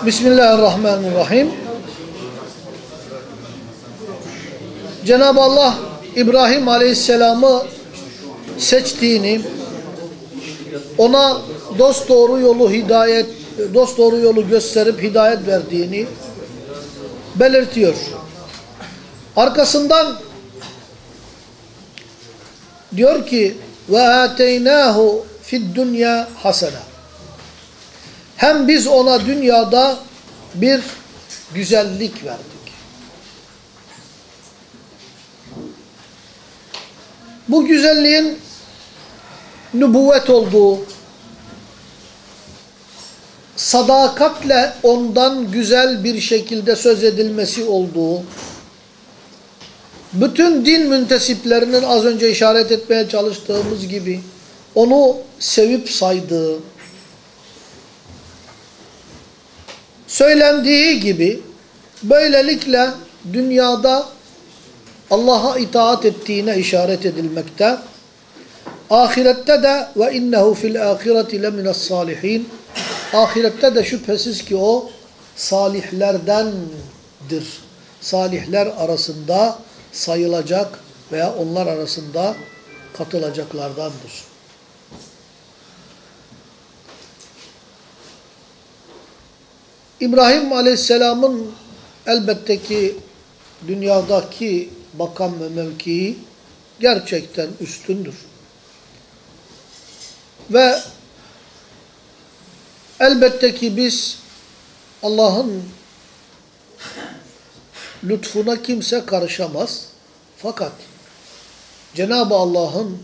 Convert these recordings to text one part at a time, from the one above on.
Bismillahirrahmanirrahim. Cenab-ı Allah İbrahim Aleyhisselam'ı seçtiğini, ona dost doğru yolu hidayet, dost doğru yolu gösterip hidayet verdiğini belirtiyor. Arkasından diyor ki ve ateynahu fid dunya hasena. Hem biz ona dünyada bir güzellik verdik. Bu güzelliğin nübüvvet olduğu, sadakatle ondan güzel bir şekilde söz edilmesi olduğu, bütün din müntesiplerinin az önce işaret etmeye çalıştığımız gibi onu sevip saydığı, söylendiği gibi böylelikle dünyada Allah'a itaat ettiğine işaret edilmekte. Ahirette de ve innehu fil ahireti lemines salihin. Ahirette de şüphesiz ki o salihlerdendir. Salihler arasında sayılacak veya onlar arasında katılacaklardandır. İbrahim Aleyhisselam'ın elbette ki dünyadaki makam ve mevkii gerçekten üstündür. Ve elbette ki biz Allah'ın lütfuna kimse karışamaz. Fakat Cenab-ı Allah'ın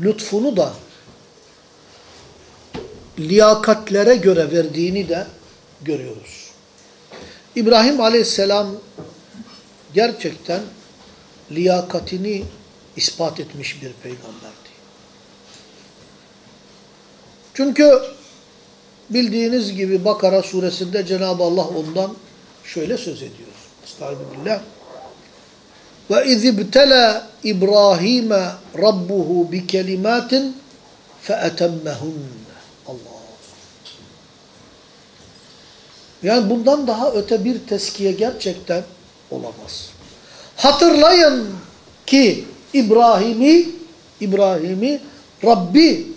lütfunu da liyakatlere göre verdiğini de görüyoruz. İbrahim Aleyhisselam gerçekten liyakatini ispat etmiş bir peygamberdi. Çünkü bildiğiniz gibi Bakara suresinde Cenab-ı Allah ondan şöyle söz ediyor. Estağfirullah. Ve izibtela İbrahim'e rabbuhu bi kelimatin feetemmehun. Allah. Yani bundan daha öte bir teskiye gerçekten olamaz. Hatırlayın ki İbrahim'i İbrahim'i Rabbi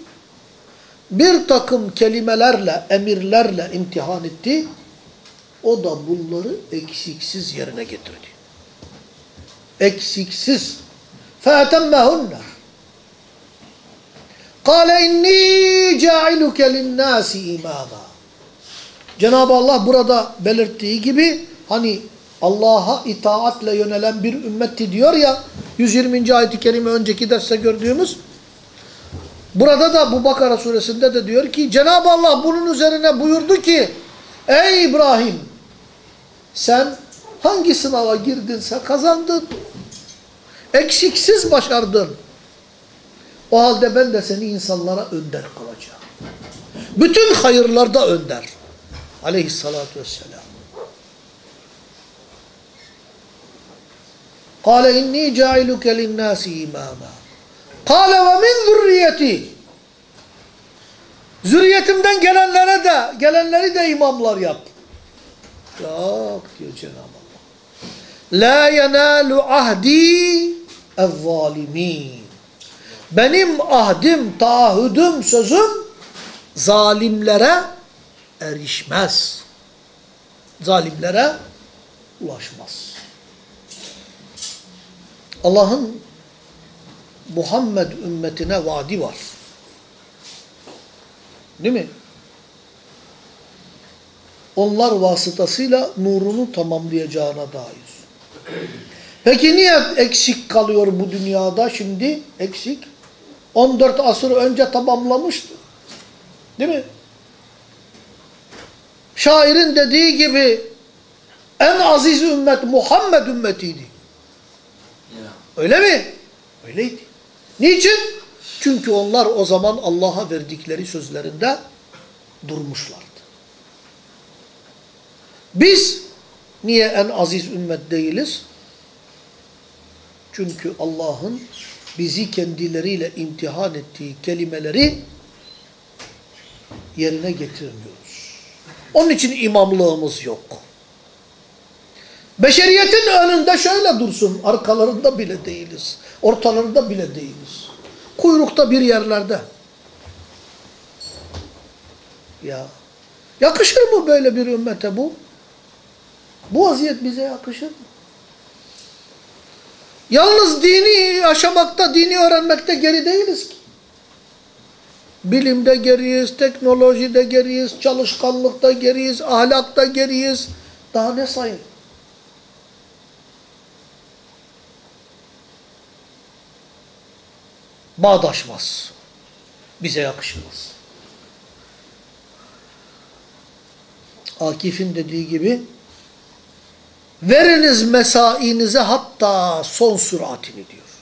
bir takım kelimelerle, emirlerle imtihan etti. O da bunları eksiksiz yerine getirdi. Eksiksiz. فَاَتَمَّهُنَّ قَالَ اِنِّي جَاعِلُكَ لِلنَّاسِ اِمَامًا Cenab-ı Allah burada belirttiği gibi hani Allah'a itaatle yönelen bir ümmetti diyor ya 120. ayet-i kerime önceki derste gördüğümüz. Burada da bu Bakara suresinde de diyor ki Cenab-ı Allah bunun üzerine buyurdu ki ey İbrahim sen hangi sınava girdinse kazandın. Eksiksiz başardın. O halde ben de seni insanlara önder kılacağım. Bütün hayırlarda önder aleyhissalatu vesselam قال إني جاعلك للناس إماما قال ومن ذريتي Zürriyetimden gelenlere de, gelenleri de imamlar yap. Yok diyor Cenab-ı Allah. La yenalu ahdi ezzalimin. Benim ahdim, taahhüdüm, sözüm zalimlere erişmez. Zalimlere ulaşmaz. Allah'ın Muhammed ümmetine vaadi var. Değil mi? Onlar vasıtasıyla nurunu tamamlayacağına dair. Peki niye eksik kalıyor bu dünyada şimdi? Eksik. 14 asır önce tamamlamıştı. Değil mi? Şairin dediği gibi en aziz ümmet Muhammed ümmetiydi. Öyle mi? Öyleydi. Niçin? Çünkü onlar o zaman Allah'a verdikleri sözlerinde durmuşlardı. Biz niye en aziz ümmet değiliz? Çünkü Allah'ın bizi kendileriyle imtihan ettiği kelimeleri yerine getirmiyoruz. Onun için imamlığımız yok. Beşeriyetin önünde şöyle dursun, arkalarında bile değiliz. Ortalarında bile değiliz. Kuyrukta bir yerlerde. Ya. Yakışır mı böyle bir ümmete bu? Bu vaziyet bize yakışır mı? Yalnız dini yaşamakta, dini öğrenmekte geri değiliz ki. Bilimde geriyiz, teknolojide geriyiz, çalışkanlıkta geriyiz, ahlakta geriyiz. Daha ne sayın? Bağdaşmaz. Bize yakışmaz. Akif'in dediği gibi veriniz mesainize hatta son süratini diyor.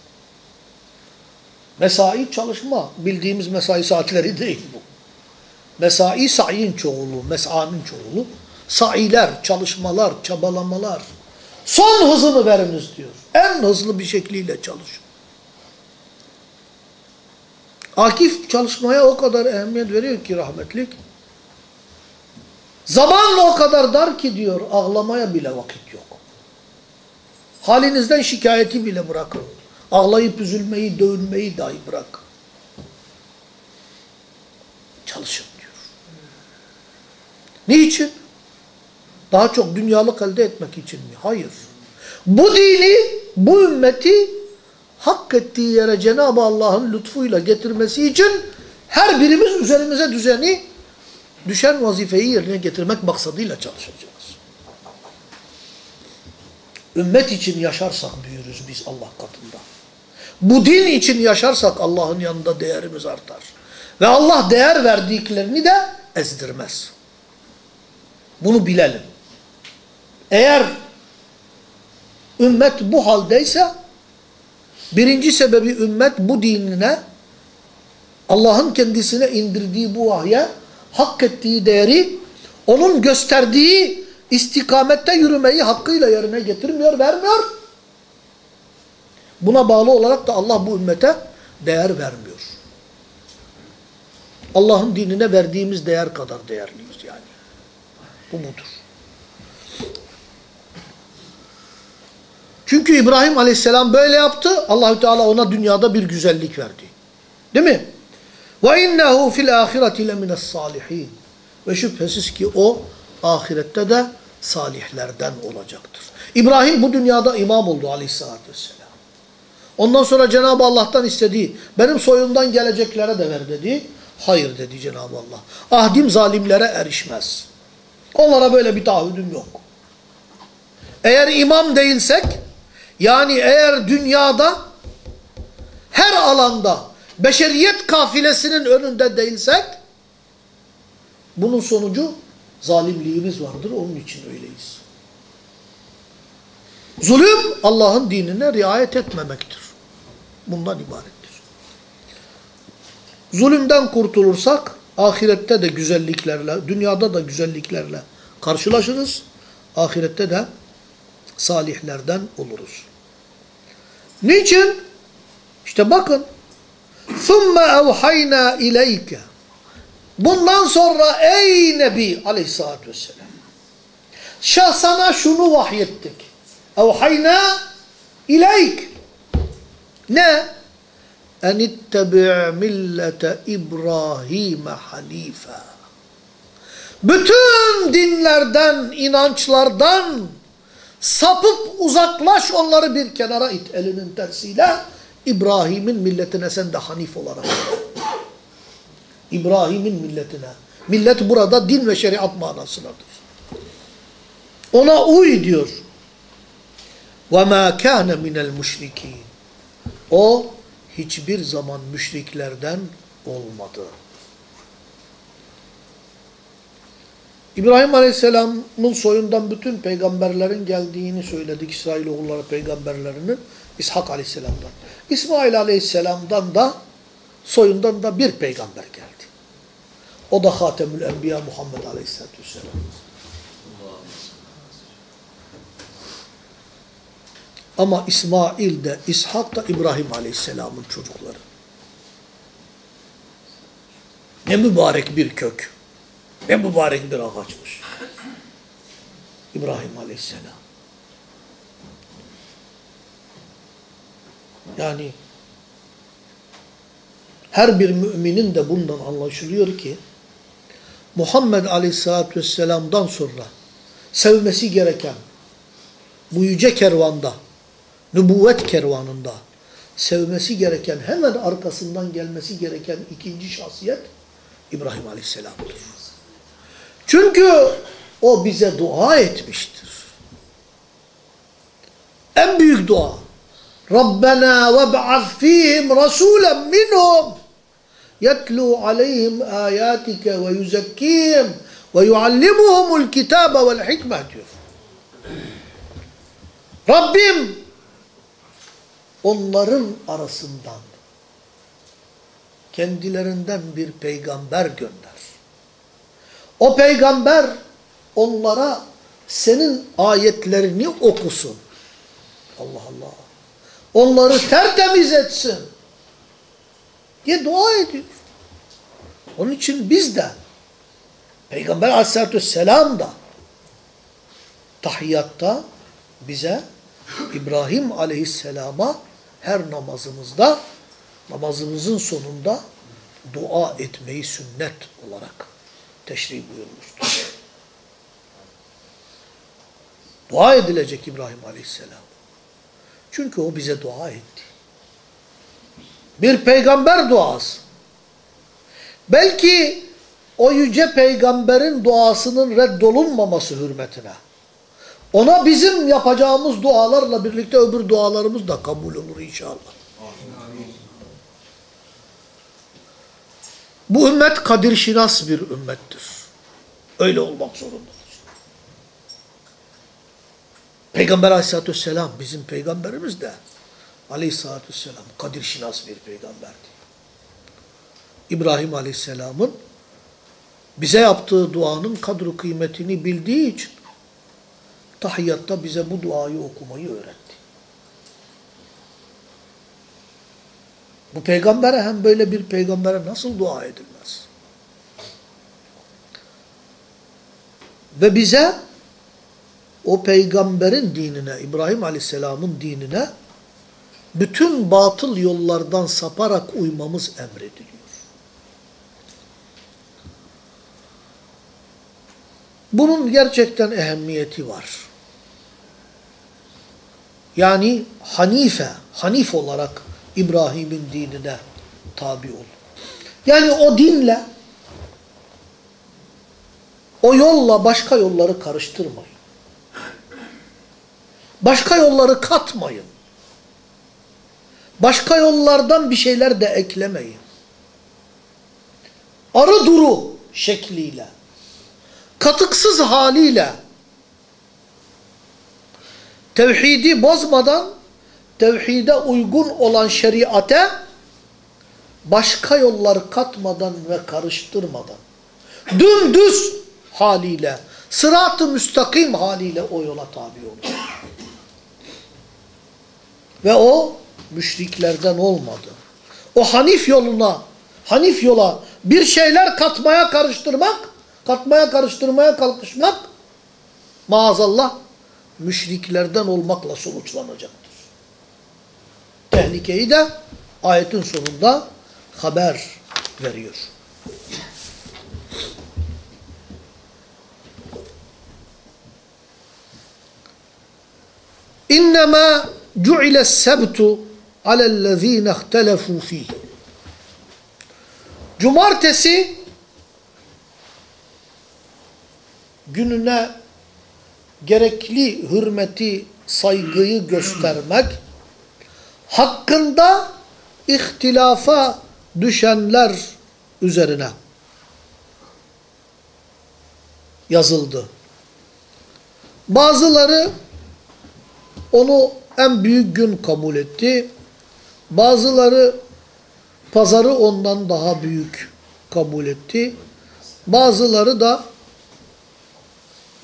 Mesai çalışma. Bildiğimiz mesai saatleri değil bu. Mesai sa'in çoğulu, mes'anın çoğulu. Sa'iler, çalışmalar, çabalamalar. Son hızını veriniz diyor. En hızlı bir şekliyle çalışın. Akif çalışmaya o kadar ehemmiyet veriyor ki rahmetlik. Zaman o kadar dar ki diyor ağlamaya bile vakit yok. Halinizden şikayeti bile bırakın. Ağlayıp üzülmeyi, dövünmeyi dahi bırak. Çalışın diyor. Niçin? Daha çok dünyalık elde etmek için mi? Hayır. Bu dini, bu ümmeti hak ettiği yere Cenab-ı Allah'ın lütfuyla getirmesi için her birimiz üzerimize düzeni, düşen vazifeyi yerine getirmek maksadıyla çalışacağız. Ümmet için yaşarsak büyürüz biz Allah katında. Bu din için yaşarsak Allah'ın yanında değerimiz artar. Ve Allah değer verdiklerini de ezdirmez. Bunu bilelim. Eğer ümmet bu haldeyse birinci sebebi ümmet bu dinine Allah'ın kendisine indirdiği bu vahye hak ettiği değeri onun gösterdiği istikamette yürümeyi hakkıyla yerine getirmiyor, vermiyor. Buna bağlı olarak da Allah bu ümmete değer vermiyor. Allah'ın dinine verdiğimiz değer kadar değerliyiz yani. Bu budur. Çünkü İbrahim Aleyhisselam böyle yaptı. Allahü Teala ona dünyada bir güzellik verdi. Değil mi? Ve innehu fil ahireti lemines salihin. Ve şüphesiz ki o ahirette de salihlerden olacaktır. İbrahim bu dünyada imam oldu aleyhissalatü vesselam. Ondan sonra Cenab-ı Allah'tan istediği, benim soyumdan geleceklere de ver dedi. Hayır dedi Cenab-ı Allah. Ahdim zalimlere erişmez. Onlara böyle bir taahhüdüm yok. Eğer imam değilsek, yani eğer dünyada her alanda beşeriyet kafilesinin önünde değilsek, bunun sonucu zalimliğimiz vardır. Onun için öyleyiz. Zulüm Allah'ın dinine riayet etmemektir Bundan ibarettir. Zulümden kurtulursak ahirette de güzelliklerle, dünyada da güzelliklerle karşılaşırız. Ahirette de salihlerden oluruz. Niçin? İşte bakın. ثُمَّ اَوْحَيْنَا اِلَيْكَ Bundan sonra ey Nebi aleyhissalatü vesselam şah sana şunu vahyettik. اَوْحَيْنَا ileyk. Ne? En ittebi' millete İbrahim hanife. Bütün dinlerden, inançlardan sapıp uzaklaş onları bir kenara it elinin tersiyle. İbrahim'in milletine sen de hanif olarak. İbrahim'in milletine. Millet burada din ve şeriat manasındadır. Ona uy diyor. وَمَا كَانَ مِنَ الْمُشْرِكِينَ o hiçbir zaman müşriklerden olmadı. İbrahim Aleyhisselam'ın soyundan bütün peygamberlerin geldiğini söyledik İsrailoğulları peygamberlerinin İshak Aleyhisselam'dan. İsmail Aleyhisselam'dan da soyundan da bir peygamber geldi. O da Hatemül Enbiya Muhammed Aleyhisselatü Vesselam. Ama İsmail de İshak da İbrahim Aleyhisselam'ın çocukları. Ne mübarek bir kök. Ne mübarek bir ağaçmış. İbrahim Aleyhisselam. Yani her bir müminin de bundan anlaşılıyor ki Muhammed Aleyhisselatü Vesselam'dan sonra sevmesi gereken bu yüce kervanda, nübüvvet kervanında sevmesi gereken, hemen arkasından gelmesi gereken ikinci şahsiyet İbrahim Aleyhisselam'dır. Çünkü o bize dua etmiştir. En büyük dua. Rabbena veb'az fihim rasulen minhum yetlu aleyhim ayatike ve yuzekkihim ve yuallimuhumul kitabe vel hikmeh diyor. Rabbim onların arasından kendilerinden bir peygamber gönder. O peygamber onlara senin ayetlerini okusun. Allah Allah. Onları tertemiz etsin. diye dua ediyor. Onun için biz de Peygamber aleyhissalatü vesselam da tahiyyatta bize İbrahim aleyhisselama her namazımızda namazımızın sonunda dua etmeyi sünnet olarak teşrih buyurmuştur. Dua edilecek İbrahim aleyhisselam. Çünkü o bize dua etti. Bir peygamber duası. Belki o yüce peygamberin duasının reddolunmaması hürmetine. Ona bizim yapacağımız dualarla birlikte öbür dualarımız da kabul olur inşallah. Bu ümmet kadir şinas bir ümmettir. Öyle olmak zorundadır. Peygamber aleyhissalatü vesselam bizim peygamberimiz de aleyhissalatü vesselam kadir şinas bir peygamberdi. İbrahim aleyhisselamın bize yaptığı duanın kadru kıymetini bildiği için tahiyyatta bize bu duayı okumayı öğretti. Bu peygambere hem böyle bir peygambere nasıl dua edilmez? Ve bize o peygamberin dinine, İbrahim Aleyhisselam'ın dinine bütün batıl yollardan saparak uymamız emrediliyor. Bunun gerçekten ehemmiyeti var. Yani Hanife, Hanif olarak İbrahim'in dinine tabi ol. Yani o dinle, o yolla başka yolları karıştırmayın. Başka yolları katmayın. Başka yollardan bir şeyler de eklemeyin. Arı duru şekliyle, katıksız haliyle, tevhidi bozmadan, tevhide uygun olan şeriate, başka yollar katmadan ve karıştırmadan, dümdüz haliyle, sırat-ı müstakim haliyle o yola tabi olur. Ve o müşriklerden olmadı. O Hanif yoluna, Hanif yola bir şeyler katmaya karıştırmak, katmaya karıştırmaya kalkışmak maazallah müşriklerden olmakla sonuçlanacaktır. Tehlikeyi de ayetin sonunda haber veriyor. İnnemâ cu'iles sebtu alellezîne ihtelefû fîh. Cumartesi gününe gerekli hürmeti, saygıyı göstermek, hakkında ihtilafa düşenler üzerine yazıldı. Bazıları onu en büyük gün kabul etti. Bazıları pazarı ondan daha büyük kabul etti. Bazıları da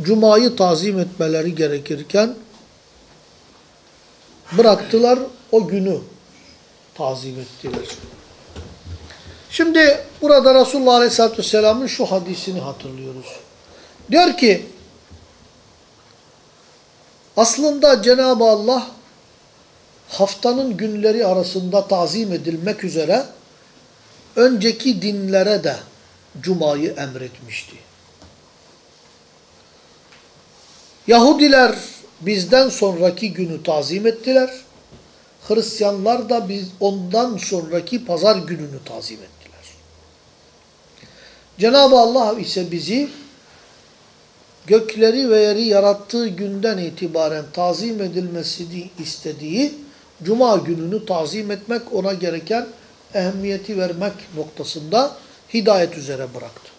Cuma'yı tazim etmeleri gerekirken bıraktılar o günü tazim ettiler. Şimdi burada Resulullah Aleyhisselatü Vesselam'ın şu hadisini hatırlıyoruz. Diyor ki aslında Cenab-ı Allah haftanın günleri arasında tazim edilmek üzere önceki dinlere de Cuma'yı emretmişti. Yahudiler bizden sonraki günü tazim ettiler. Hristiyanlar da biz ondan sonraki pazar gününü tazim ettiler. Cenab-ı Allah ise bizi gökleri ve yeri yarattığı günden itibaren tazim edilmesini istediği Cuma gününü tazim etmek, ona gereken ehemmiyeti vermek noktasında hidayet üzere bıraktı.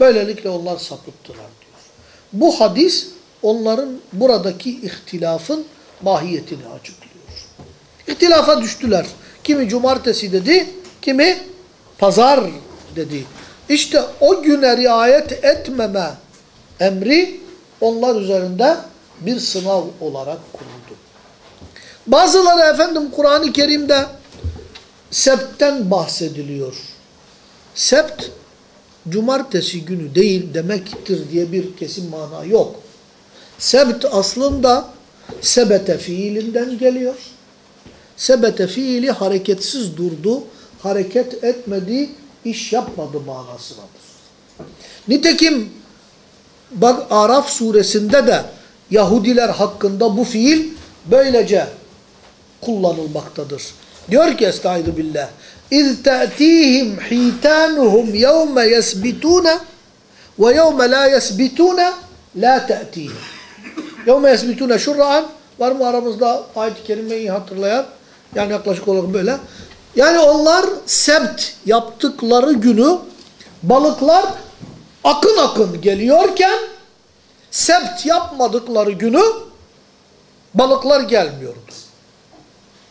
Böylelikle onlar sapıttılar diyor. Bu hadis onların buradaki ihtilafın mahiyetini açıklıyor. İhtilafa düştüler. Kimi cumartesi dedi, kimi pazar dedi. İşte o güne riayet etmeme emri onlar üzerinde bir sınav olarak kuruldu. Bazıları efendim Kur'an-ı Kerim'de septten bahsediliyor. Sept cumartesi günü değil demektir diye bir kesin mana yok. Sebt aslında sebete fiilinden geliyor. Sebete fiili hareketsiz durdu, hareket etmedi, iş yapmadı manasındadır. Nitekim bak Araf suresinde de Yahudiler hakkında bu fiil böylece kullanılmaktadır. Diyor ki estaizu billah اِذْ تَأْتِيهِمْ حِيتَانُهُمْ يَوْمَ يَسْبِتُونَ وَيَوْمَ لَا يَسْبِتُونَ لَا تَأْتِيهِمْ Yevme yesbitune şurra'an var mı aramızda ayet-i kerimeyi hatırlayan? Yani yaklaşık olarak böyle. Yani onlar semt yaptıkları günü balıklar akın akın geliyorken semt yapmadıkları günü balıklar gelmiyordu.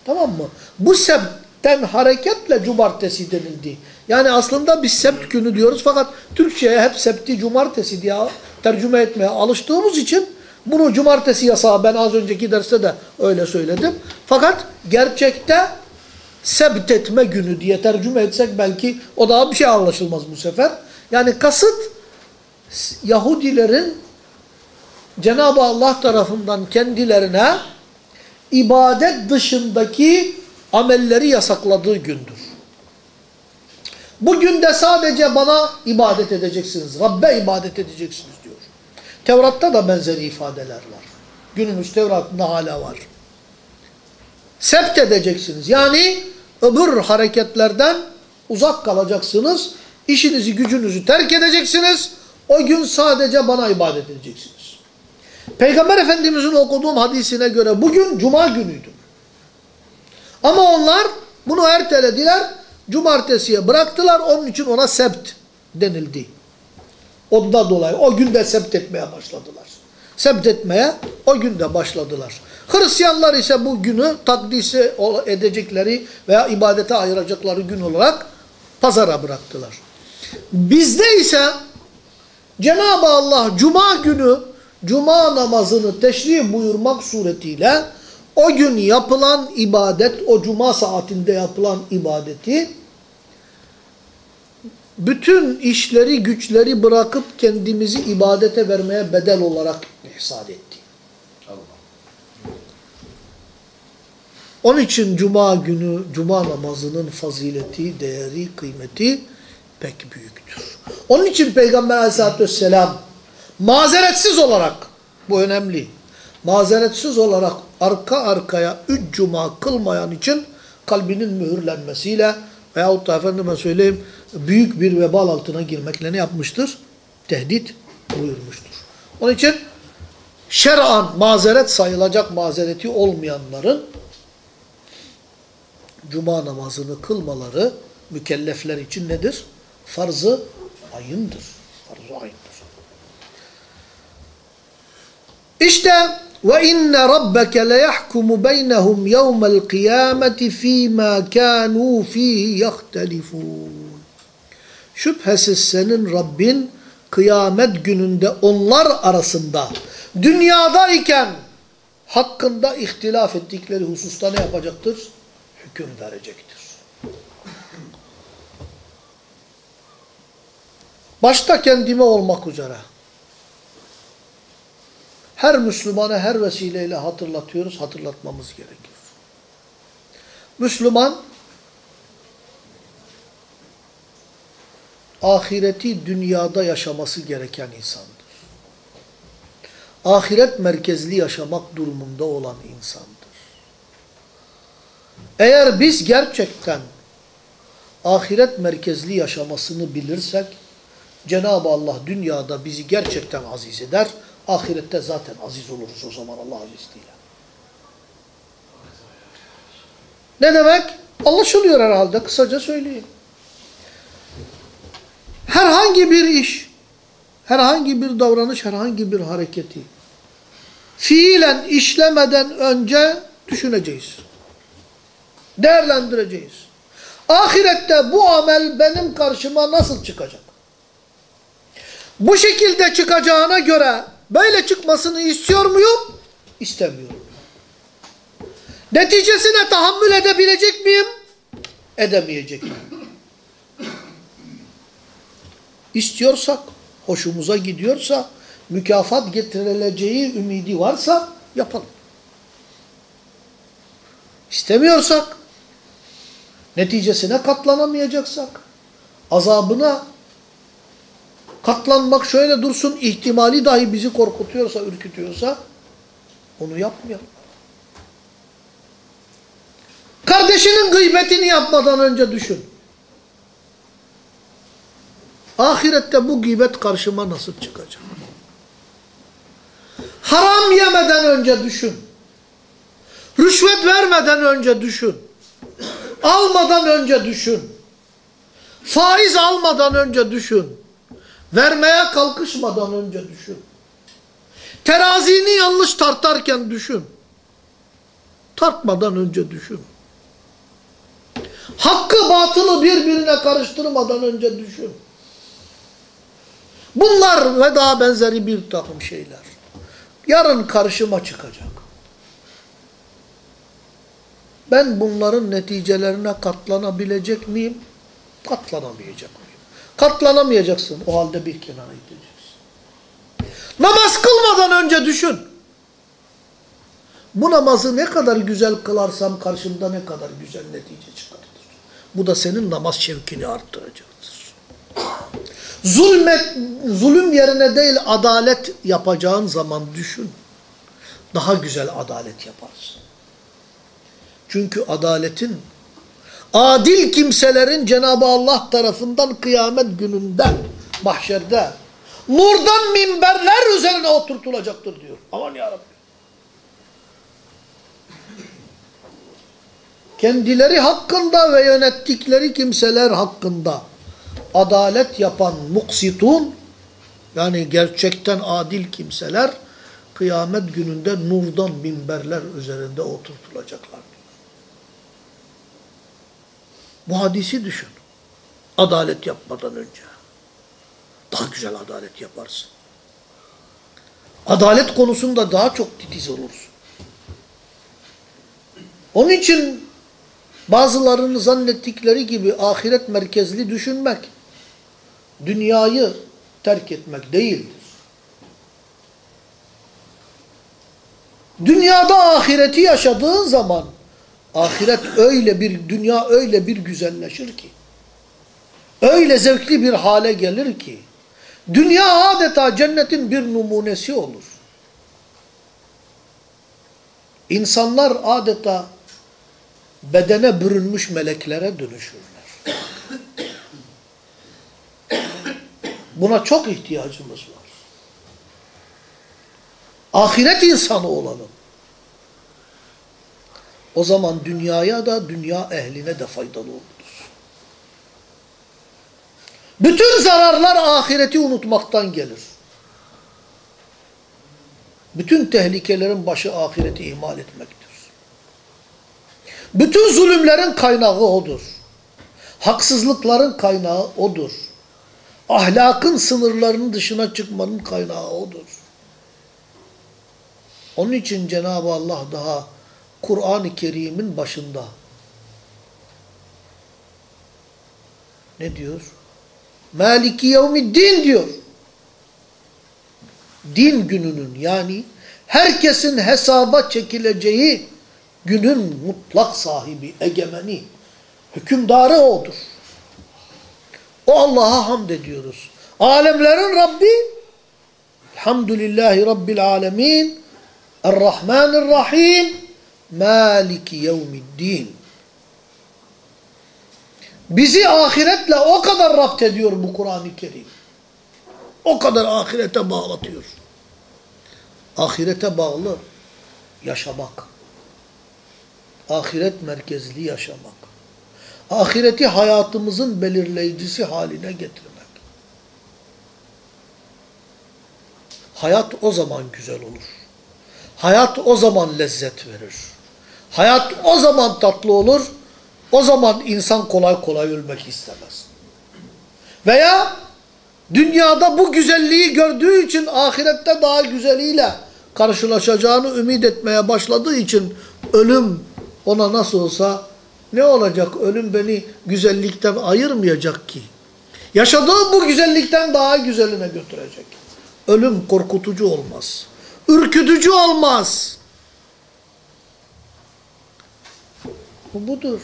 Tamam mı? Bu semtten hareketle cumartesi denildi. Yani aslında biz semt günü diyoruz fakat Türkçe'ye hep septi cumartesi diye tercüme etmeye alıştığımız için bunu cumartesi yasağı ben az önceki derste de öyle söyledim. Fakat gerçekte sebt etme günü diye tercüme etsek belki o daha bir şey anlaşılmaz bu sefer. Yani kasıt Yahudilerin Cenab-ı Allah tarafından kendilerine ibadet dışındaki amelleri yasakladığı gündür. Bugün de sadece bana ibadet edeceksiniz. Rabbe ibadet edeceksiniz. Tevrat'ta da benzeri ifadeler var. Günümüz Tevrat'ında hala var. Sept edeceksiniz. Yani öbür hareketlerden uzak kalacaksınız. İşinizi gücünüzü terk edeceksiniz. O gün sadece bana ibadet edeceksiniz. Peygamber Efendimizin okuduğum hadisine göre bugün cuma günüydü. Ama onlar bunu ertelediler. Cumartesiye bıraktılar. Onun için ona sebt denildi. Ondan dolayı o günde sebt etmeye başladılar. Sebt etmeye o günde başladılar. Hristiyanlar ise bu günü takdisi edecekleri veya ibadete ayıracakları gün olarak pazara bıraktılar. Bizde ise Cenab-ı Allah cuma günü cuma namazını teşrih buyurmak suretiyle o gün yapılan ibadet, o cuma saatinde yapılan ibadeti bütün işleri, güçleri bırakıp kendimizi ibadete vermeye bedel olarak ihsan etti. Onun için cuma günü, cuma namazının fazileti, değeri, kıymeti pek büyüktür. Onun için Peygamber aleyhissalatü vesselam mazeretsiz olarak, bu önemli, mazeretsiz olarak arka arkaya üç cuma kılmayan için kalbinin mühürlenmesiyle veyahut da efendime söyleyeyim büyük bir vebal altına girmekle ne yapmıştır? Tehdit buyurmuştur. Onun için şer'an mazeret sayılacak mazereti olmayanların cuma namazını kılmaları mükellefler için nedir? Farzı ayındır. Farzı ayındır. İşte ve inne rabbeke le yahkumu beynehum yevmel kıyameti fîmâ kânû fîhî yahtelifûn. Şüphesiz senin Rabbin kıyamet gününde onlar arasında dünyadayken hakkında ihtilaf ettikleri hususta ne yapacaktır? Hüküm verecektir. başta kendime olmak üzere her Müslümana her vesileyle hatırlatıyoruz, hatırlatmamız gerekiyor. Müslüman ahireti dünyada yaşaması gereken insandır. Ahiret merkezli yaşamak durumunda olan insandır. Eğer biz gerçekten ahiret merkezli yaşamasını bilirsek, Cenab-ı Allah dünyada bizi gerçekten aziz eder, ahirette zaten aziz oluruz o zaman Allah izniyle. Ne demek? Anlaşılıyor herhalde, kısaca söyleyeyim. Herhangi bir iş, herhangi bir davranış, herhangi bir hareketi fiilen işlemeden önce düşüneceğiz. Değerlendireceğiz. Ahirette bu amel benim karşıma nasıl çıkacak? Bu şekilde çıkacağına göre böyle çıkmasını istiyor muyum? İstemiyorum. Neticesine tahammül edebilecek miyim? Edemeyecek miyim? İstiyorsak, hoşumuza gidiyorsa, mükafat getirileceği ümidi varsa yapalım. İstemiyorsak, neticesine katlanamayacaksak, azabına katlanmak şöyle dursun ihtimali dahi bizi korkutuyorsa, ürkütüyorsa onu yapmayalım. Kardeşinin gıybetini yapmadan önce düşün. Ahirette bu gıybet karşıma nasıl çıkacak? Haram yemeden önce düşün. Rüşvet vermeden önce düşün. Almadan önce düşün. Faiz almadan önce düşün. Vermeye kalkışmadan önce düşün. Terazini yanlış tartarken düşün. Tartmadan önce düşün. Hakkı batılı birbirine karıştırmadan önce düşün. Bunlar ve daha benzeri bir takım şeyler. Yarın karşıma çıkacak. Ben bunların neticelerine katlanabilecek miyim? Katlanamayacak mıyım? Katlanamayacaksın. O halde bir kenara gideceksin. Namaz kılmadan önce düşün. Bu namazı ne kadar güzel kılarsam karşımda ne kadar güzel netice çıkartır. Bu da senin namaz şevkini arttıracaktır. Zulmet, zulüm yerine değil adalet yapacağın zaman düşün. Daha güzel adalet yaparsın. Çünkü adaletin adil kimselerin Cenab-ı Allah tarafından kıyamet gününde, mahşerde nurdan minberler üzerine oturtulacaktır diyor. Aman yarabbim. Kendileri hakkında ve yönettikleri kimseler hakkında adalet yapan muksitun yani gerçekten adil kimseler kıyamet gününde nurdan minberler üzerinde oturtulacaklar. Bu hadisi düşün. Adalet yapmadan önce. Daha güzel adalet yaparsın. Adalet konusunda daha çok titiz olursun. Onun için bazılarının zannettikleri gibi ahiret merkezli düşünmek, dünyayı terk etmek değildir. Dünyada ahireti yaşadığın zaman ahiret öyle bir, dünya öyle bir güzelleşir ki, öyle zevkli bir hale gelir ki, dünya adeta cennetin bir numunesi olur. İnsanlar adeta bedene bürünmüş meleklere dönüşürler. Buna çok ihtiyacımız var. Ahiret insanı olalım. O zaman dünyaya da dünya ehline de faydalı oluruz. Bütün zararlar ahireti unutmaktan gelir. Bütün tehlikelerin başı ahireti ihmal etmektir. Bütün zulümlerin kaynağı odur. Haksızlıkların kaynağı odur. Ahlakın sınırlarının dışına çıkmanın kaynağı odur. Onun için Cenab-ı Allah daha Kur'an-ı Kerim'in başında ne diyor? Maliki yevmiddin diyor. Din gününün yani herkesin hesaba çekileceği günün mutlak sahibi, egemeni, hükümdarı O'dur. O Allah'a hamd ediyoruz. Alemlerin Rabbi, Elhamdülillahi Rabbil Alemin, Errahmanirrahim, Maliki Yevmiddin. Bizi ahiretle o kadar rapt ediyor bu Kur'an-ı Kerim. O kadar ahirete bağlatıyor. Ahirete bağlı yaşamak. Ahiret merkezli yaşamak. Ahireti hayatımızın belirleyicisi haline getirmek. Hayat o zaman güzel olur. Hayat o zaman lezzet verir. Hayat o zaman tatlı olur. O zaman insan kolay kolay ölmek istemez. Veya dünyada bu güzelliği gördüğü için ahirette daha güzeliyle karşılaşacağını ümit etmeye başladığı için ölüm ona nasıl olsa ne olacak? Ölüm beni güzellikten ayırmayacak ki. Yaşadığım bu güzellikten daha güzeline götürecek. Ölüm korkutucu olmaz. Ürkütücü olmaz. Bu budur.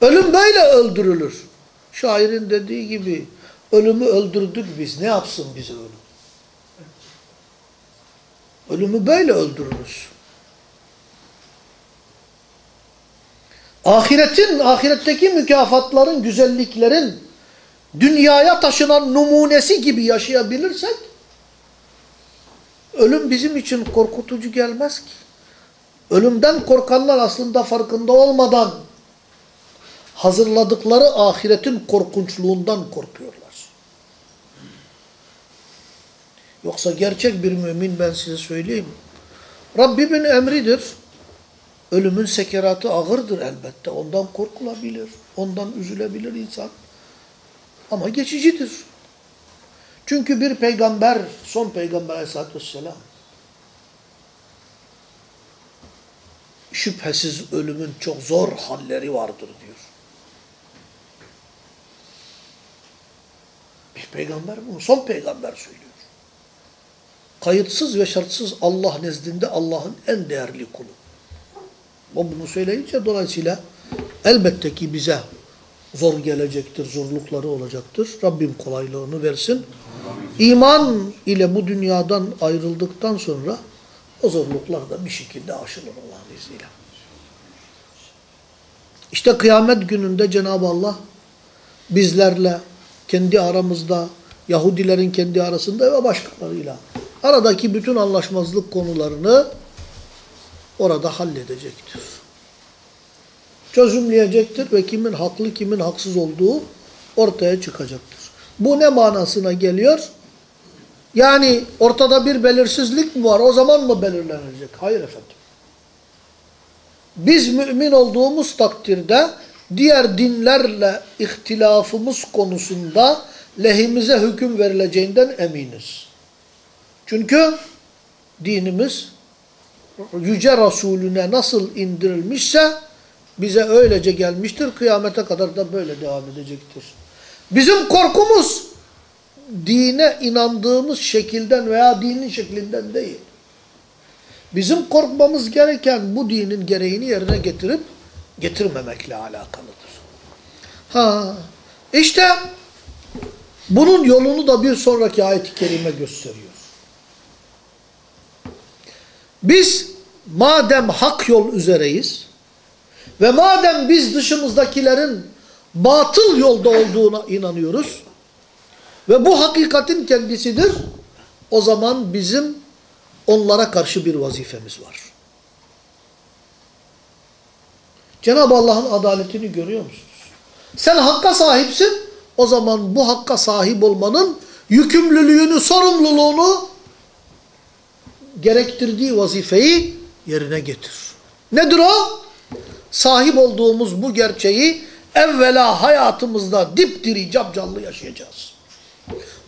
Ölüm böyle öldürülür. Şairin dediği gibi ölümü öldürdük biz. Ne yapsın bize ölüm? Ölümü böyle öldürürüz. Ahiretin, ahiretteki mükafatların, güzelliklerin dünyaya taşınan numunesi gibi yaşayabilirsek ölüm bizim için korkutucu gelmez ki. Ölümden korkanlar aslında farkında olmadan hazırladıkları ahiretin korkunçluğundan korkuyorlar. Yoksa gerçek bir mümin ben size söyleyeyim. Rabbimin emridir. Ölümün sekeratı ağırdır elbette. Ondan korkulabilir. Ondan üzülebilir insan. Ama geçicidir. Çünkü bir peygamber, son peygamber aleyhissalatü vesselam, şüphesiz ölümün çok zor halleri vardır diyor. Bir peygamber bunu, son peygamber söylüyor. Kayıtsız ve şartsız Allah nezdinde Allah'ın en değerli kulu. O bunu söyleyince dolayısıyla elbette ki bize zor gelecektir, zorlukları olacaktır. Rabbim kolaylığını versin. İman ile bu dünyadan ayrıldıktan sonra o zorluklar da bir şekilde aşılır Allah'ın izniyle. İşte kıyamet gününde Cenab-ı Allah bizlerle kendi aramızda, Yahudilerin kendi arasında ve başkalarıyla aradaki bütün anlaşmazlık konularını orada halledecektir. Çözümleyecektir ve kimin haklı kimin haksız olduğu ortaya çıkacaktır. Bu ne manasına geliyor? Yani ortada bir belirsizlik mi var? O zaman mı belirlenecek? Hayır efendim. Biz mümin olduğumuz takdirde diğer dinlerle ihtilafımız konusunda lehimize hüküm verileceğinden eminiz. Çünkü dinimiz Yüce Resulüne nasıl indirilmişse bize öylece gelmiştir. Kıyamete kadar da böyle devam edecektir. Bizim korkumuz dine inandığımız şekilden veya dinin şeklinden değil. Bizim korkmamız gereken bu dinin gereğini yerine getirip getirmemekle alakalıdır. Ha, işte bunun yolunu da bir sonraki ayet-i kerime gösteriyor. Biz madem hak yol üzereyiz ve madem biz dışımızdakilerin batıl yolda olduğuna inanıyoruz ve bu hakikatin kendisidir, o zaman bizim onlara karşı bir vazifemiz var. Cenab-ı Allah'ın adaletini görüyor musunuz? Sen hakka sahipsin, o zaman bu hakka sahip olmanın yükümlülüğünü, sorumluluğunu gerektirdiği vazifeyi yerine getir. Nedir o? Sahip olduğumuz bu gerçeği evvela hayatımızda dipdiri, capcanlı yaşayacağız.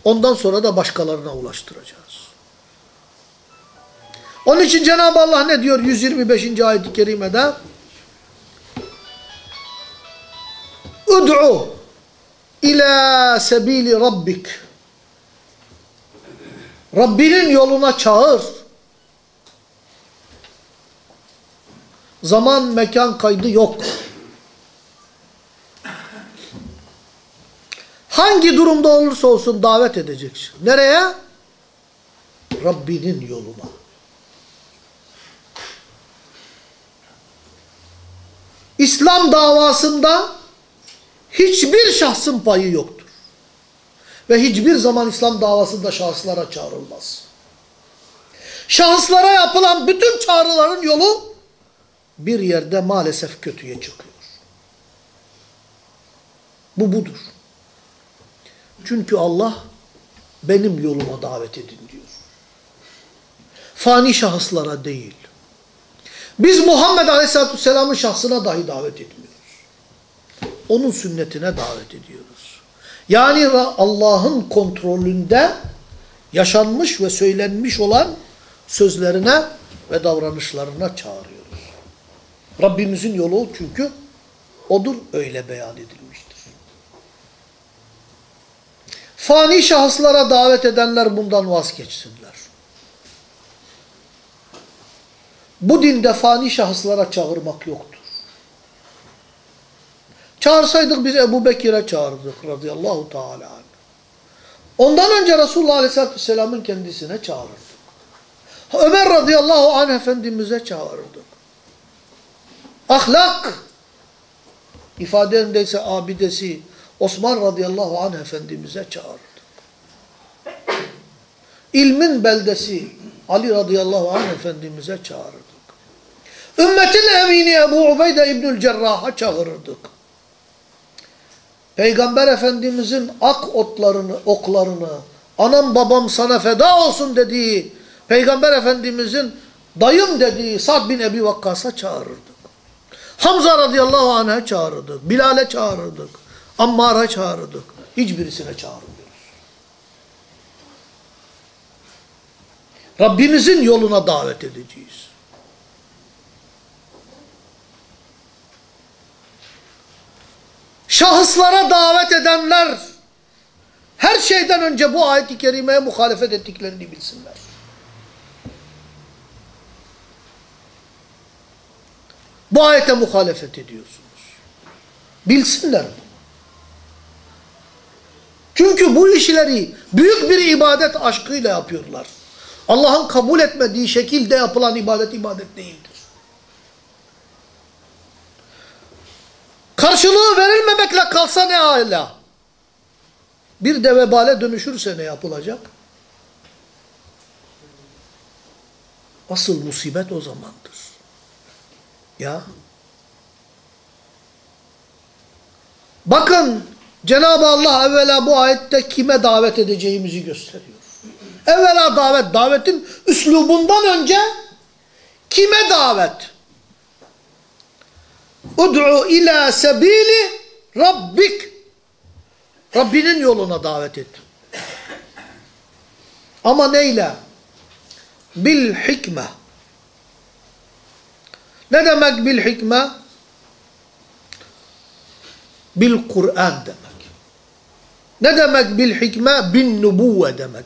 Ondan sonra da başkalarına ulaştıracağız. Onun için Cenab-ı Allah ne diyor 125. ayet-i kerimede? Ud'u ila sebili rabbik. Rabbinin yoluna çağır. Zaman mekan kaydı yok. Hangi durumda olursa olsun davet edeceksin. Nereye? Rabbinin yoluna. İslam davasında hiçbir şahsın payı yoktur. Ve hiçbir zaman İslam davasında şahıslara çağrılmaz. Şahıslara yapılan bütün çağrıların yolu bir yerde maalesef kötüye çıkıyor. Bu budur. Çünkü Allah benim yoluma davet edin diyor. Fani şahıslara değil. Biz Muhammed Aleyhisselatü Vesselam'ın şahsına dahi davet etmiyoruz. Onun sünnetine davet ediyoruz. Yani Allah'ın kontrolünde yaşanmış ve söylenmiş olan sözlerine ve davranışlarına çağırıyoruz. Rabbimizin yolu çünkü odur öyle beyan edilmiştir. Fani şahıslara davet edenler bundan vazgeçsinler. Bu dinde fani şahıslara çağırmak yoktur. Çağırsaydık biz Ebu Bekir'e çağırdık radıyallahu teala. Ondan önce Resulullah aleyhisselatü vesselamın kendisine çağırırdık. Ömer radıyallahu anh efendimize çağırırdık. Ahlak ifadeindeyse abidesi Osman radıyallahu anh efendimize çağırırdık. İlmin beldesi Ali radıyallahu anh efendimize çağırırdık. Ümmetin emini Ebu Ubeyde İbnül Cerrah'a çağırırdık. Peygamber Efendimizin ak otlarını, oklarını, anam babam sana feda olsun dediği, Peygamber Efendimizin dayım dediği Sad bin Ebi Vakkas'a çağırırdık. Hamza radıyallahu anh'a çağırırdık. Bilal'e çağırırdık. Ammar'a çağırırdık. Hiçbirisine çağırmıyoruz. Rabbimizin yoluna davet edeceğiz. Şahıslara davet edenler her şeyden önce bu ayet-i kerimeye muhalefet ettiklerini bilsinler. Bu ayete muhalefet ediyorsunuz. Bilsinler Çünkü bu işleri büyük bir ibadet aşkıyla yapıyorlar. Allah'ın kabul etmediği şekilde yapılan ibadet ibadet değildir. Karşılığı verilmemekle kalsa ne hala? Bir de vebale dönüşürse ne yapılacak? Asıl musibet o zamandır. Ya. Bakın Cenab-ı Allah evvela bu ayette kime davet edeceğimizi gösteriyor. Evvela davet, davetin üslubundan önce kime davet? Ud'u ila sebili rabbik. Rabbinin yoluna davet et. Ama neyle? Bil hikme. Ne demek bil hikme? Bil Kur'an demek. Ne demek bil hikme? Bin nubuvve demek.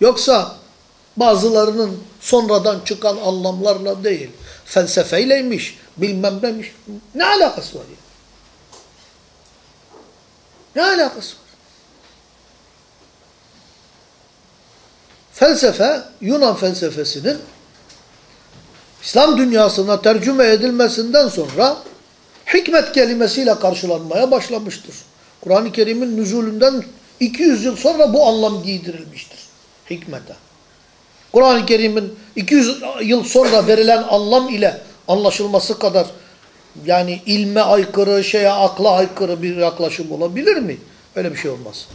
Yoksa bazılarının sonradan çıkan anlamlarla değil, felsefeyleymiş, bilmem neymiş. Ne alakası var ya? Ne alakası var? Felsefe, Yunan felsefesinin İslam dünyasına tercüme edilmesinden sonra hikmet kelimesiyle karşılanmaya başlamıştır. Kur'an-ı Kerim'in nüzulünden 200 yıl sonra bu anlam giydirilmiştir. Hikmete. Kur'an-ı Kerim'in 200 yıl sonra verilen anlam ile anlaşılması kadar yani ilme aykırı, şeye akla aykırı bir yaklaşım olabilir mi? Öyle bir şey olmaz.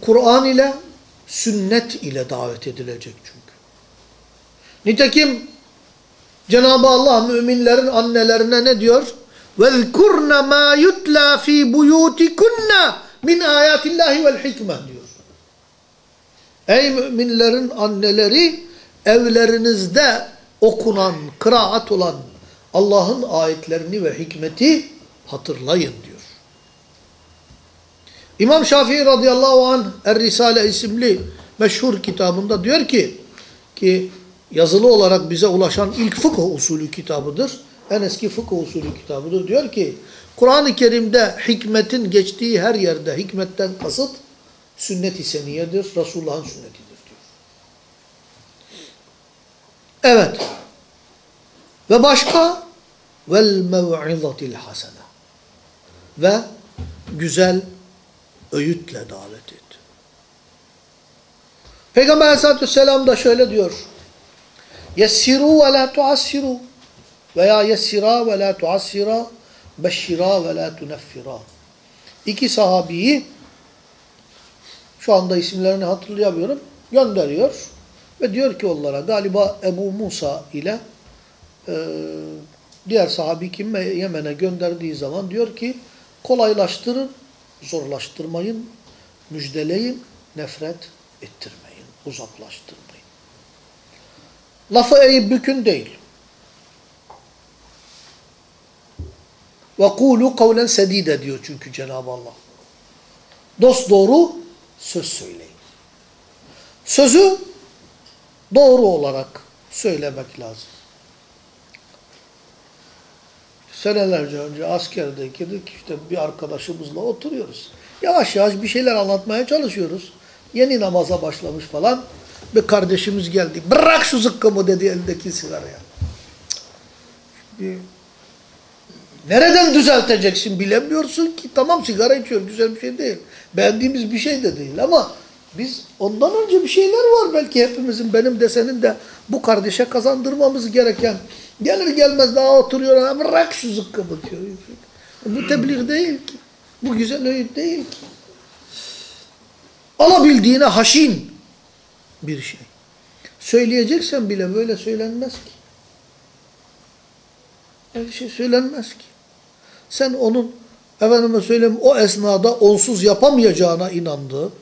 Kur'an ile sünnet ile davet edilecek çünkü. Nitekim Cenab-ı Allah müminlerin annelerine ne diyor? وَذْكُرْنَ مَا يُتْلَى ف۪ي بُيُوتِكُنَّ مِنْ آيَاتِ اللّٰهِ وَالْحِكْمَةِ diyor. Ey müminlerin anneleri evlerinizde okunan, kıraat olan Allah'ın ayetlerini ve hikmeti hatırlayın diyor. İmam Şafii radıyallahu anh Er-Risale isimli meşhur kitabında diyor ki ki yazılı olarak bize ulaşan ilk fıkıh usulü kitabıdır. En eski fıkıh usulü kitabıdır. Diyor ki Kur'an-ı Kerim'de hikmetin geçtiği her yerde hikmetten kasıt sünnet-i seniyedir. Resulullah'ın sünnetidir diyor. Evet. Ve başka vel mev'izatil hasene ve güzel öğütle davet et. Peygamber aleyhissalatü vesselam da şöyle diyor. Yessiru ve la tuassiru veya yessira ve la tuassira beşşira ve la tuneffira. İki sahabiyi şu anda isimlerini hatırlayamıyorum gönderiyor ve diyor ki onlara galiba Ebu Musa ile e, diğer sahabi kim Yemen'e gönderdiği zaman diyor ki kolaylaştırın, zorlaştırmayın, müjdeleyin, nefret ettirmeyin, uzaklaştırmayın. Lafı eğip bükün değil. Ve kulu kavlen sedide diyor çünkü Cenab-ı Allah. Dost doğru söz söyleyin. Sözü doğru olarak söylemek lazım. Senelerce önce askerdeydik işte bir arkadaşımızla oturuyoruz. Yavaş yavaş bir şeyler anlatmaya çalışıyoruz. Yeni namaza başlamış falan. Bir kardeşimiz geldi. Bırak şu zıkkımı dedi eldeki sigaraya. Şimdi, nereden düzelteceksin bilemiyorsun ki. Tamam sigara içiyor güzel bir şey değil. Beğendiğimiz bir şey de değil ama biz ondan önce bir şeyler var belki hepimizin benim de senin de bu kardeşe kazandırmamız gereken. Gelir gelmez daha oturuyor bırak şu zıkkımı diyor. Bu tebliğ değil ki. Bu güzel öğüt değil ki. Alabildiğine haşin bir şey. Söyleyeceksen bile böyle söylenmez ki. Öyle şey söylenmez ki. Sen onun efendime söyleyeyim o esnada onsuz yapamayacağına inandığı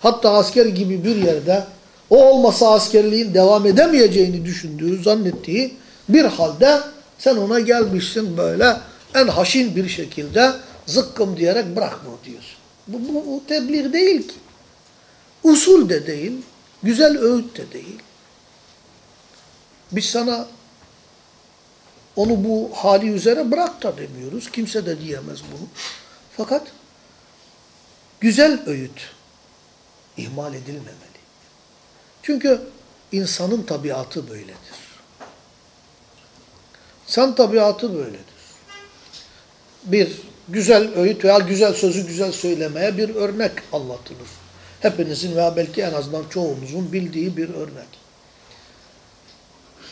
hatta asker gibi bir yerde o olmasa askerliğin devam edemeyeceğini düşündüğü, zannettiği bir halde sen ona gelmişsin böyle en haşin bir şekilde zıkkım diyerek bırak bunu diyorsun. Bu, bu, bu tebliğ değil ki. Usul de değil, güzel öğüt de değil. Biz sana onu bu hali üzere bırak da demiyoruz. Kimse de diyemez bunu. Fakat güzel öğüt ihmal edilmemeli. Çünkü insanın tabiatı böyledir. İnsan tabiatı böyledir. Bir güzel öğüt veya güzel sözü güzel söylemeye bir örnek anlatılır. Hepinizin veya belki en azından çoğunuzun bildiği bir örnek.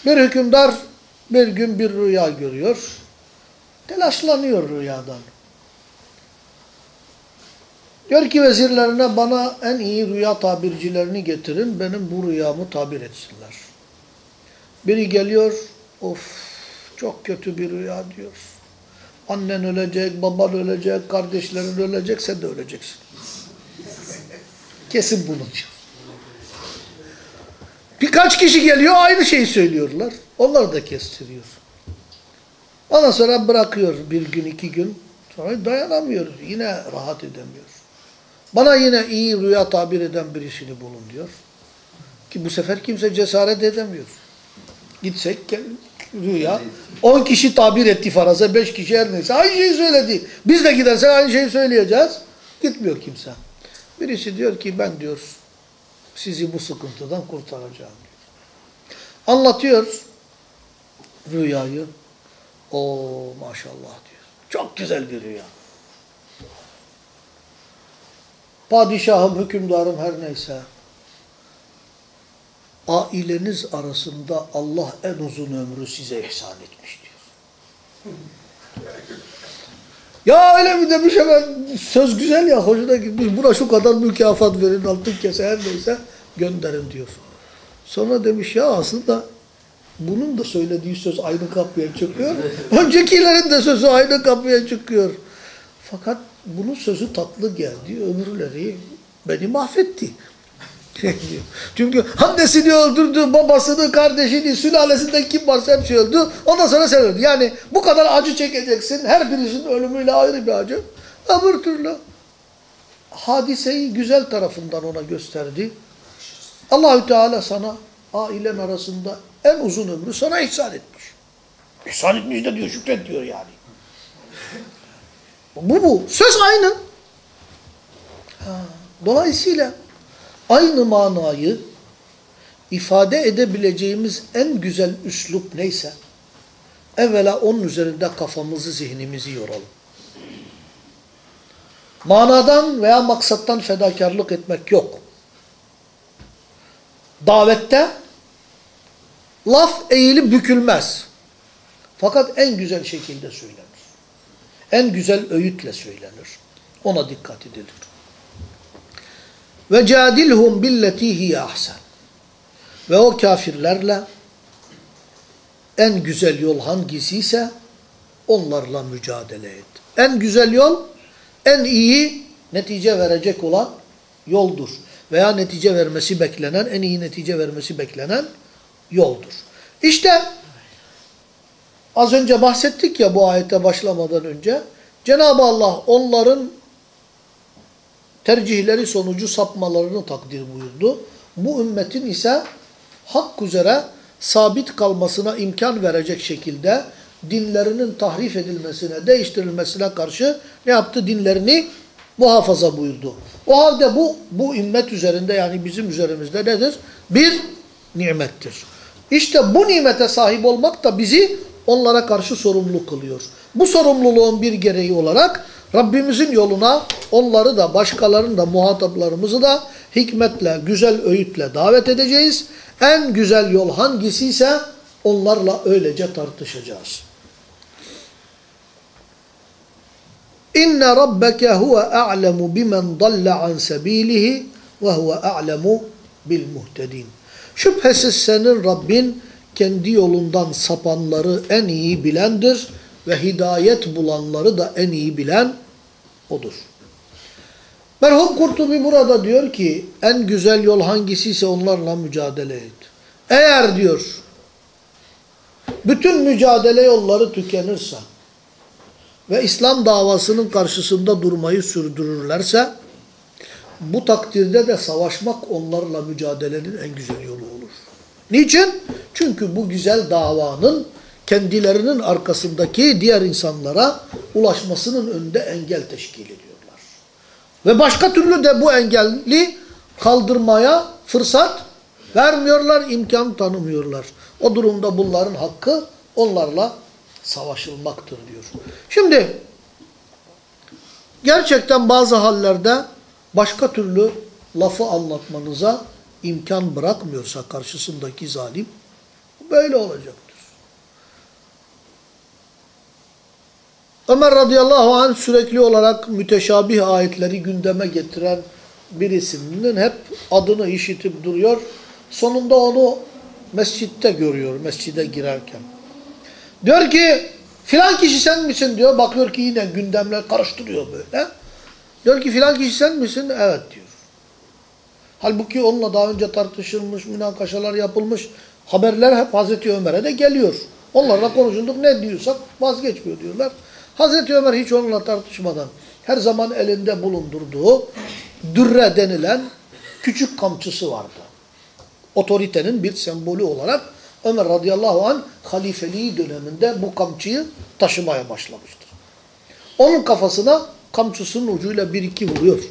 Bir hükümdar bir gün bir rüya görüyor. Telaşlanıyor rüyadan. Diyor ki vezirlerine bana en iyi rüya tabircilerini getirin. Benim bu rüyamı tabir etsinler. Biri geliyor. Of çok kötü bir rüya diyor. Annen ölecek, baban ölecek, kardeşlerin ölecek, sen de öleceksin. Kesin bunu diyor. Birkaç kişi geliyor aynı şeyi söylüyorlar. Onlar da kestiriyor. Ondan sonra bırakıyor bir gün iki gün. Sonra dayanamıyor. Yine rahat edemiyor. Bana yine iyi rüya tabir eden birisini bulun diyor. Ki bu sefer kimse cesaret edemiyor. Gitsek rüya. On kişi tabir etti faraza. Beş kişi her neyse. Aynı şeyi söyledi. Biz de gidersek aynı şeyi söyleyeceğiz. Gitmiyor kimse. Birisi diyor ki ben diyor sizi bu sıkıntıdan kurtaracağım diyor. Anlatıyor rüyayı. O maşallah diyor. Çok güzel bir rüya. Padişahım, hükümdarım her neyse. Aileniz arasında Allah en uzun ömrü size ihsan etmiş diyor. Ya öyle mi demiş hemen söz güzel ya hoşuna gitmiş. Buna şu kadar mükafat verin altın kese her neyse gönderin diyor. Sonra demiş ya aslında bunun da söylediği söz aynı kapıya çıkıyor. Öncekilerin de sözü aynı kapıya çıkıyor. Fakat bunun sözü tatlı geldi. Ömürleri beni mahvetti. Çünkü annesini öldürdü, babasını, kardeşini, sülalesinden kim varsa hepsi öldü. Ondan sonra sen öldün. Yani bu kadar acı çekeceksin. Her birisinin ölümüyle ayrı bir acı. Öbür türlü hadiseyi güzel tarafından ona gösterdi. Allahü Teala sana ailen arasında en uzun ömrü sana ihsan etmiş. İhsan etmiş de diyor, şükret diyor yani. Bu bu. Söz aynı. Ha, Dolayısıyla aynı manayı ifade edebileceğimiz en güzel üslup neyse evvela onun üzerinde kafamızı, zihnimizi yoralım. Manadan veya maksattan fedakarlık etmek yok. Davette laf eğilip bükülmez. Fakat en güzel şekilde söylenir. En güzel öğütle söylenir. Ona dikkat edilir. Ve cadilhum billeti hiye ahsen. Ve o kafirlerle en güzel yol hangisiyse onlarla mücadele et. En güzel yol, en iyi netice verecek olan yoldur. Veya netice vermesi beklenen, en iyi netice vermesi beklenen yoldur. İşte az önce bahsettik ya bu ayete başlamadan önce, Cenab-ı Allah onların tercihleri sonucu sapmalarını takdir buyurdu. Bu ümmetin ise hak üzere sabit kalmasına imkan verecek şekilde dinlerinin tahrif edilmesine, değiştirilmesine karşı ne yaptı? Dinlerini muhafaza buyurdu. O halde bu, bu ümmet üzerinde yani bizim üzerimizde nedir? Bir nimettir. İşte bu nimete sahip olmak da bizi onlara karşı sorumlu kılıyor. Bu sorumluluğun bir gereği olarak Rabbimizin yoluna onları da başkalarını da muhataplarımızı da hikmetle, güzel öğütle davet edeceğiz. En güzel yol hangisi ise onlarla öylece tartışacağız. İnne rabbeke huve a'lemu bimen dalle an sebilihi ve huve a'lemu bil muhtedin. Şüphesiz senin Rabbin kendi yolundan sapanları en iyi bilendir ve hidayet bulanları da en iyi bilen odur. Merhum Kurtubi burada diyor ki en güzel yol hangisiyse onlarla mücadele et. Eğer diyor bütün mücadele yolları tükenirse ve İslam davasının karşısında durmayı sürdürürlerse bu takdirde de savaşmak onlarla mücadelenin en güzel yolu olur. Niçin? Çünkü bu güzel davanın kendilerinin arkasındaki diğer insanlara ulaşmasının önünde engel teşkil ediyorlar. Ve başka türlü de bu engelli kaldırmaya fırsat vermiyorlar, imkan tanımıyorlar. O durumda bunların hakkı onlarla savaşılmaktır diyor. Şimdi gerçekten bazı hallerde başka türlü lafı anlatmanıza imkan bırakmıyorsa karşısındaki zalim böyle olacaktır. Ömer radıyallahu anh sürekli olarak müteşabih ayetleri gündeme getiren birisinin hep adını işitip duruyor. Sonunda onu mescitte görüyor, mescide girerken. Diyor ki filan kişi sen misin diyor. Bakıyor ki yine gündemler karıştırıyor böyle. Diyor ki filan kişi sen misin? Evet diyor. Halbuki onunla daha önce tartışılmış, münakaşalar yapılmış haberler hep Hazreti Ömer'e de geliyor. Onlarla konuşunduk ne diyorsak vazgeçmiyor diyorlar. Hazreti Ömer hiç onunla tartışmadan her zaman elinde bulundurduğu dürre denilen küçük kamçısı vardı. Otoritenin bir sembolü olarak Ömer radıyallahu anh halifeliği döneminde bu kamçıyı taşımaya başlamıştır. Onun kafasına kamçısının ucuyla bir iki vuruyor.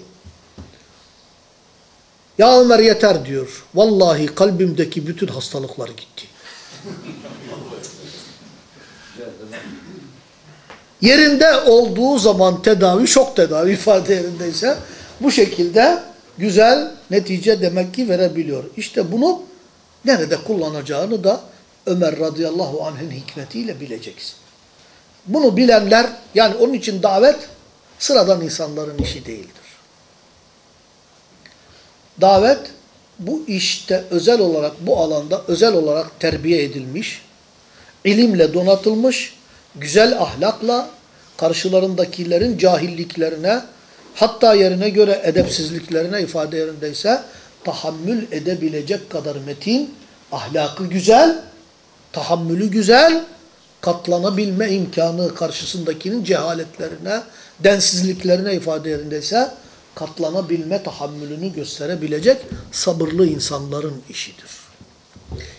Ya Ömer yeter diyor. Vallahi kalbimdeki bütün hastalıklar gitti. Yerinde olduğu zaman tedavi, şok tedavi ifade yerindeyse bu şekilde güzel netice demek ki verebiliyor. İşte bunu nerede kullanacağını da Ömer radıyallahu anh'ın hikmetiyle bileceksin. Bunu bilenler yani onun için davet sıradan insanların işi değildir. Davet bu işte özel olarak bu alanda özel olarak terbiye edilmiş, ilimle donatılmış, güzel ahlakla karşılarındakilerin cahilliklerine hatta yerine göre edepsizliklerine ifade yerindeyse tahammül edebilecek kadar metin, ahlakı güzel, tahammülü güzel, katlanabilme imkanı karşısındakinin cehaletlerine, densizliklerine ifade yerindeyse katlanabilme tahammülünü gösterebilecek sabırlı insanların işidir.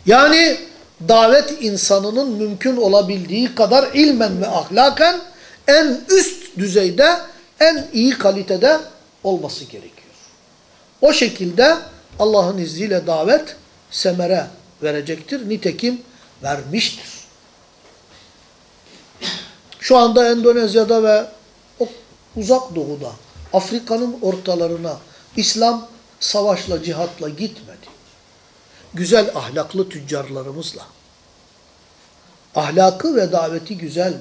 Yani davet insanının mümkün olabildiği kadar ilmen ve ahlaken en üst düzeyde, en iyi kalitede olması gerekiyor. O şekilde Allah'ın izniyle davet semere verecektir. Nitekim vermiştir. Şu anda Endonezya'da ve uzak doğuda, Afrika'nın ortalarına İslam savaşla, cihatla gitmedi. Güzel ahlaklı tüccarlarımızla. Ahlakı ve daveti güzel,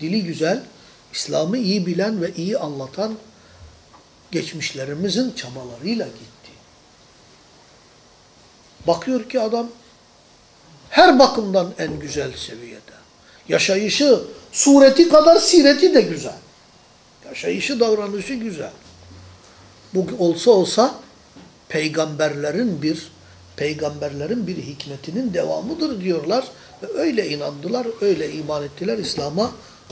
dili güzel, İslam'ı iyi bilen ve iyi anlatan geçmişlerimizin çabalarıyla gitti. Bakıyor ki adam her bakımdan en güzel seviyede. Yaşayışı, sureti kadar sireti de güzel. Yaşayışı, davranışı güzel. Bu olsa olsa peygamberlerin bir peygamberlerin bir hikmetinin devamıdır diyorlar ve öyle inandılar, öyle iman ettiler, İslam'a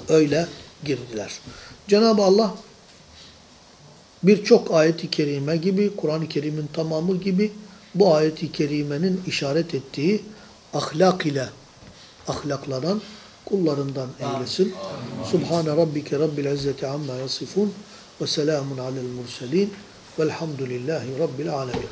öyle girdiler. Cenab-ı Allah birçok ayet-i kerime gibi, Kur'an-ı Kerim'in tamamı gibi bu ayet-i kerimenin işaret ettiği ahlak ile ahlaklanan kullarından eylesin. Subhane rabbike rabbil izzeti amma yasifun ve selamun alel murselin velhamdülillahi rabbil alemin.